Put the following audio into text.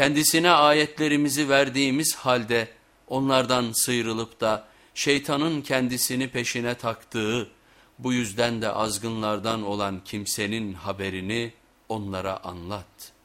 Kendisine ayetlerimizi verdiğimiz halde onlardan sıyrılıp da şeytanın kendisini peşine taktığı, bu yüzden de azgınlardan olan kimsenin haberini onlara anlat.''